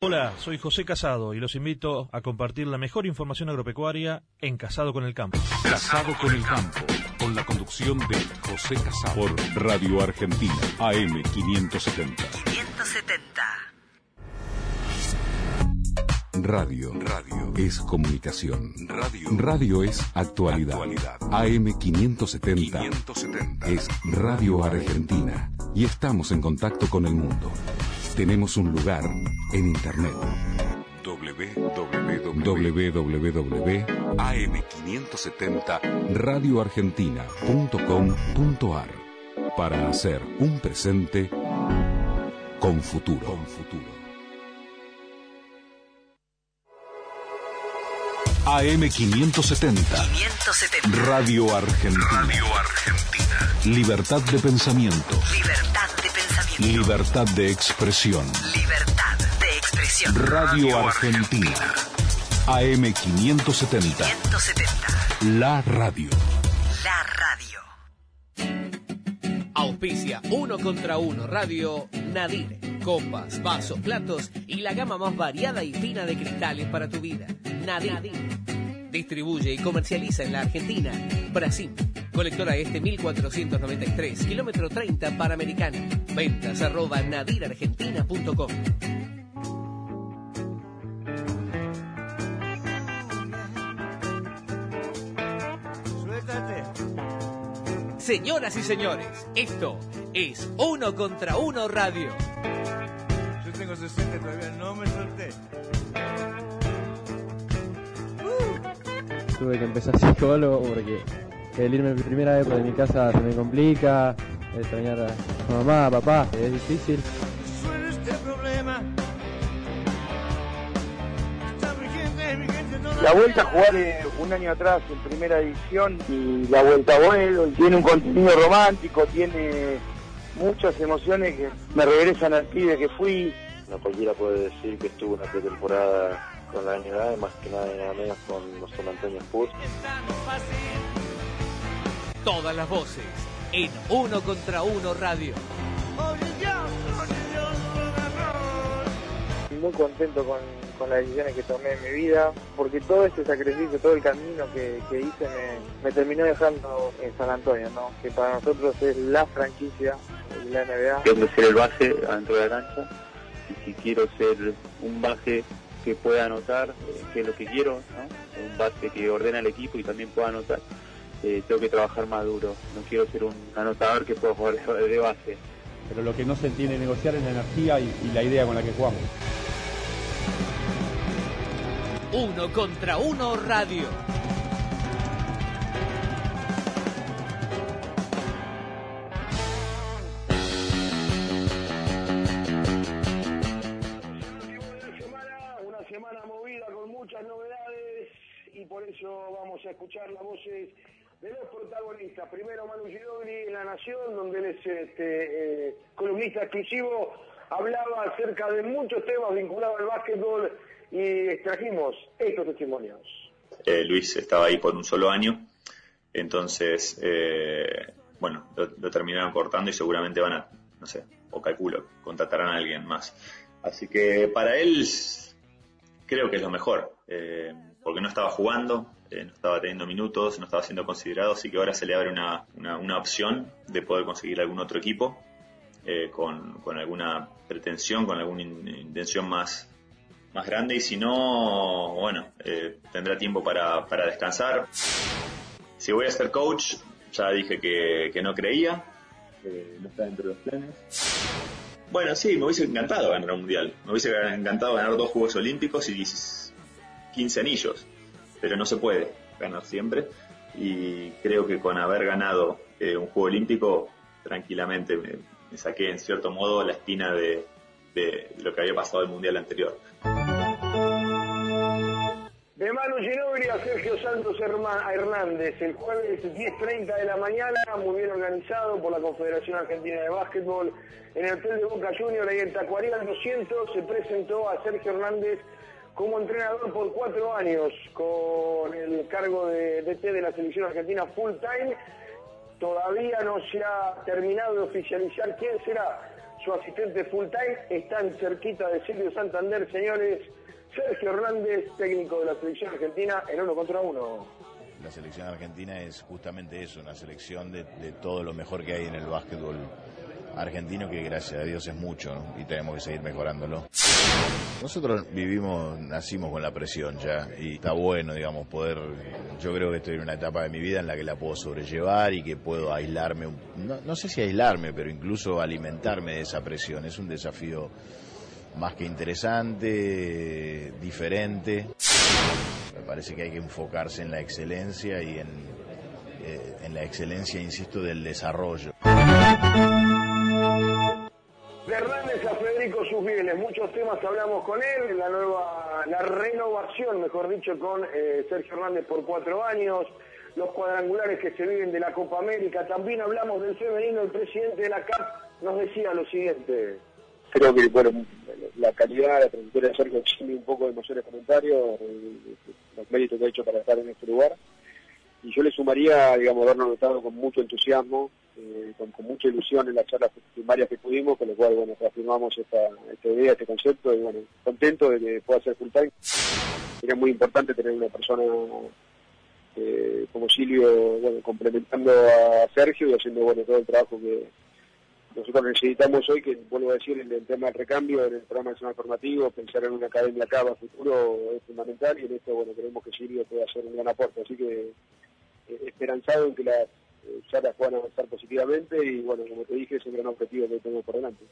Hola, soy José Casado y los invito a compartir la mejor información agropecuaria en Casado con el Campo. Casado con el Campo, con la conducción de José Casado. Por Radio Argentina, AM 570. 570. Radio. Radio. Es comunicación. Radio. Radio es actualidad. Actualidad. AM 570. 570. Es Radio Argentina. Y estamos en contacto con el mundo. Tenemos un lugar en Internet. www.am570radioargentina.com.ar Para hacer un presente con futuro. Con futuro. AM570. 570. Radio Argentina. Radio Argentina. Libertad de pensamiento. Libertad de pensamiento. Libertad de expresión. Libertad de expresión. Radio Argentina. AM570. 570. La radio. La radio. Auspicia uno contra uno Radio Nadir. Copas, vasos, platos y la gama más variada y fina de cristales para tu vida. Nadir. Distribuye y comercializa en la Argentina. Brasil. Colectora Este 1493, kilómetro 30 Panamericana. Ventas arroba nadirargentina.com. Señoras y señores, esto es Uno contra Uno Radio. Yo tengo 60 todavía, no me solté. tuve que empezar psicólogo porque el irme mi primera época de mi casa se me complica, extrañar a mamá, a papá, es difícil. Este La vuelta a jugar eh, un año atrás en primera división y la vuelta a vuelo y tiene un contenido romántico, tiene muchas emociones que me regresan al pibe que fui. No cualquiera puede decir que estuvo una pretemporada con la unidad, más que nada y nada menos con los San Antonio Spurs. Todas las voces en Uno contra Uno Radio. Muy contento con, con las decisiones que tomé en mi vida, porque todo este sacrificio, todo el camino que, que hice me, me terminó dejando en San Antonio, ¿no? que para nosotros es la franquicia de la NBA. Quiero ser el base adentro de la cancha y si quiero ser un base que pueda anotar, eh, que es lo que quiero, ¿no? un base que ordena el equipo y también pueda anotar, eh, tengo que trabajar más duro. No quiero ser un anotador que pueda jugar de base. pero lo que no se entiende negociar es la energía y, y la idea con la que jugamos. Uno contra Uno Radio. Una semana, una semana movida con muchas novedades y por eso vamos a escuchar las voces de los protagonistas. Primero Manu Ginobili en La Nación, donde él es este, eh, columnista exclusivo, hablaba acerca de muchos temas vinculados al básquetbol y extrajimos estos testimonios. Eh, Luis estaba ahí por un solo año, entonces, eh, bueno, lo, terminaron cortando y seguramente van a, no sé, o calculo, contratarán a alguien más. Así que para él creo que es lo mejor, eh, porque no estaba jugando, eh, no estaba teniendo minutos, no estaba siendo considerado, así que ahora se le abre una, una, una opción de poder conseguir algún otro equipo eh, con, con alguna pretensión, con alguna in- intención más, más grande y si no, bueno, eh, tendrá tiempo para, para descansar. Si voy a ser coach, ya dije que, que no creía, eh, no está dentro de los planes. Bueno, sí, me hubiese encantado ganar un mundial. Me hubiese encantado ganar dos Juegos Olímpicos y 10 15 anillos. Pero no se puede ganar siempre. Y creo que con haber ganado eh, un Juego Olímpico, tranquilamente me, saqué en cierto modo la espina de, lo que había pasado el mundial anterior. De Manu Ginobili a Sergio Santos Hernández, el jueves 10.30 de la mañana, muy bien organizado por la Confederación Argentina de Básquetbol, en el Hotel de Boca Junior, ahí en Tacuarial 200, se presentó a Sergio Hernández como entrenador por cuatro años, con el cargo de DT de la selección argentina full time. Todavía no se ha terminado de oficializar quién será su asistente full time, están cerquita de Silvio Santander, señores. Sergio Hernández, técnico de la selección argentina, en uno contra uno. La selección argentina es justamente eso, una selección de, de todo lo mejor que hay en el básquetbol argentino, que gracias a Dios es mucho y tenemos que seguir mejorándolo. Nosotros vivimos, nacimos con la presión ya y está bueno, digamos, poder, yo creo que estoy en una etapa de mi vida en la que la puedo sobrellevar y que puedo aislarme, no, no sé si aislarme, pero incluso alimentarme de esa presión. Es un desafío más que interesante, diferente. Me parece que hay que enfocarse en la excelencia y en, eh, en la excelencia, insisto, del desarrollo. Susbieles, muchos temas hablamos con él, la nueva, la renovación, mejor dicho, con eh, Sergio Hernández por cuatro años, los cuadrangulares que se viven de la Copa América, también hablamos del femenino, el presidente de la CAP nos decía lo siguiente. creo que bueno la calidad, la trayectoria de Sergio un poco de mayores comentarios, eh, los méritos que ha hecho para estar en este lugar. Y yo le sumaría, digamos, habernos notado con mucho entusiasmo, eh, con, mucha ilusión en las charlas primarias que pudimos, con lo cual, bueno, reafirmamos esta, esta idea, este concepto, y bueno, contento de que pueda ser full time. Sería muy importante tener una persona eh, como Silvio, bueno, complementando a Sergio y haciendo, bueno, todo el trabajo que, nosotros necesitamos hoy, que vuelvo a decir, en el tema del recambio, en el programa nacional formativo, pensar en una academia acá a futuro es fundamental y en esto, bueno, creemos que Silvio puede hacer un gran aporte. Así que eh, esperanzado en que las eh, charlas puedan avanzar positivamente y, bueno, como te dije, es un gran objetivo que tenemos por delante.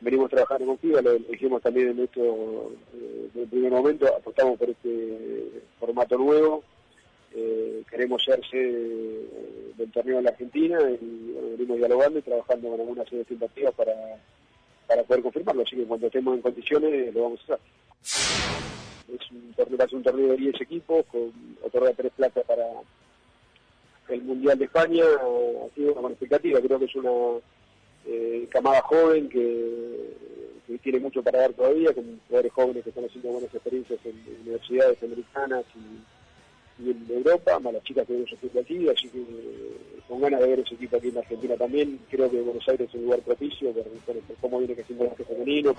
Venimos trabajando con FIBA, lo dijimos también en esto eh, el primer momento, apostamos por este formato nuevo, eh, queremos ser sede del torneo en la Argentina y venimos dialogando y trabajando con algunas sedes tentativas para, para poder confirmarlo, así que cuando estemos en condiciones lo vamos a hacer. Es un torneo, un torneo de 10 equipos, con otorga tres plazas para el Mundial de España, ha sido una expectativa, creo que es una eh, camada joven que, tiene mucho para dar todavía, con jugadores jóvenes que están haciendo buenas experiencias en universidades americanas y, en Europa, más las chicas que equipo aquí, así que eh, con ganas de ver ese equipo aquí en Argentina también, creo que Buenos Aires es un lugar propicio por, por- por cómo viene creciendo el femenino.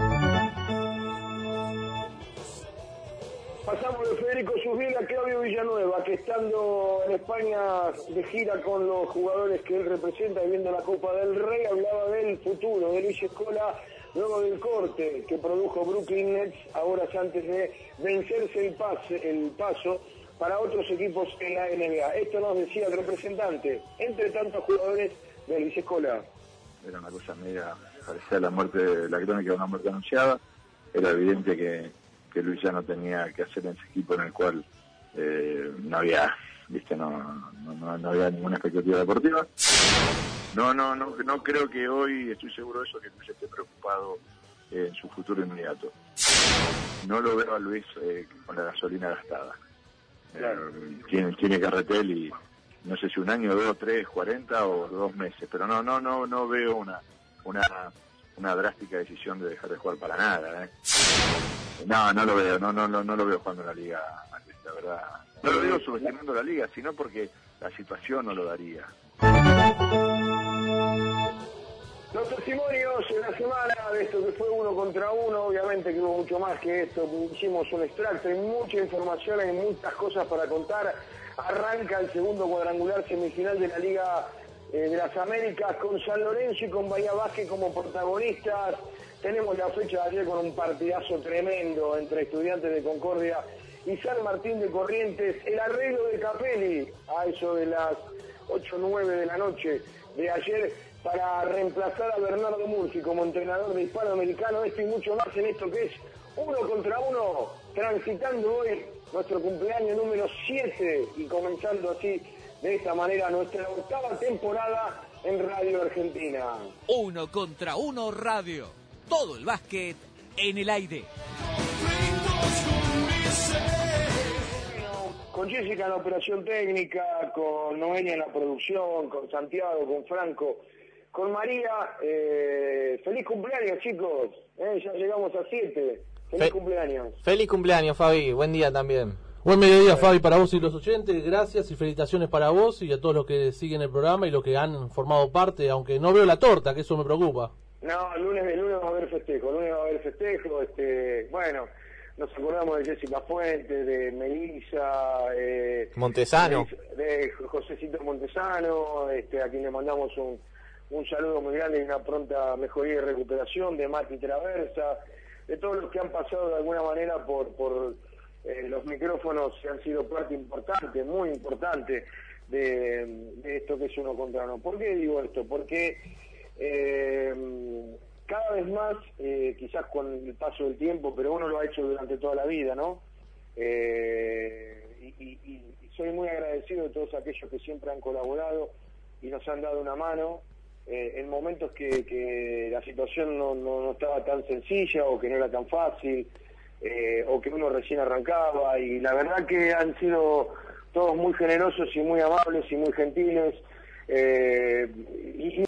Pasamos de Federico Susbiel a Claudio Villanueva, que estando en España de gira con los jugadores que él representa viendo la Copa del Rey, hablaba del futuro de Luis Escola, luego del corte que produjo Brooklyn Nets, horas antes de vencerse el, pase, el paso para otros equipos en la NBA. Esto nos decía el representante, entre tantos jugadores de Luis Escola. era una cosa media, parecía la muerte, la crónica de una muerte anunciada, era evidente que, que Luis ya no tenía que hacer en ese equipo en el cual eh, no había, viste, no, no, no- no había ninguna expectativa deportiva. No, no, no, no creo que hoy, estoy seguro de eso, que Luis esté preocupado eh, en su futuro inmediato. No lo veo a Luis eh, con la gasolina gastada. Eh, tiene, tiene carretel y no sé si un año, dos, tres, cuarenta o dos meses, pero no, no, no, no veo una, una, una drástica decisión de dejar de jugar para nada. ¿eh? No, no lo veo, no, no, no, no lo veo jugando la liga, la verdad. No lo digo subestimando la liga, sino porque la situación no lo daría. Los testimonios en la semana de esto que fue uno contra uno, obviamente que hubo mucho más que esto, hicimos un extracto, hay mucha información, hay muchas cosas para contar. Arranca el segundo cuadrangular semifinal de la Liga eh, de las Américas con San Lorenzo y con Bahía Vázquez como protagonistas. Tenemos la fecha de ayer con un partidazo tremendo entre estudiantes de Concordia y San Martín de Corrientes. El arreglo de Capelli a eso de las 8 o 9 de la noche de ayer para reemplazar a Bernardo Murphy como entrenador de hispanoamericano. Esto y mucho más en esto que es uno contra uno, transitando hoy nuestro cumpleaños número 7 y comenzando así de esta manera nuestra octava temporada en Radio Argentina. Uno contra uno radio. Todo el básquet en el aire. Con Jessica en la operación técnica, con Noelia en la producción, con Santiago, con Franco, con María. eh, feliz cumpleaños, chicos. Eh, ya llegamos a 7. Feliz Fe- cumpleaños. Feliz cumpleaños, Fabi. Buen día también. Buen mediodía, Fabi, para vos y los oyentes. Gracias y felicitaciones para vos y a todos los que siguen el programa y los que han formado parte, aunque no veo la torta, que eso me preocupa. No, el lunes, el lunes va a haber festejo, el lunes va a haber festejo, este, bueno, nos acordamos de Jessica Fuente, de Melissa, eh, Montesano. de, de Josecito Montesano, este, a quien le mandamos un, un saludo muy grande y una pronta mejoría y recuperación, de Mati Traversa, de todos los que han pasado de alguna manera por, por eh, los micrófonos han sido parte importante, muy importante de, esto que es uno contra uno. ¿Por qué digo esto? Porque eh, cada vez más, eh, quizás con el paso del tiempo, pero uno lo ha hecho durante toda la vida, ¿no? Eh, y, y- y soy muy agradecido de todos aquellos que siempre han colaborado y nos han dado una mano en momentos que, la situación no estaba tan sencilla o que no era tan fácil eh, o que uno recién arrancaba y la verdad que han sido todos muy generosos y muy amables y muy gentiles eh,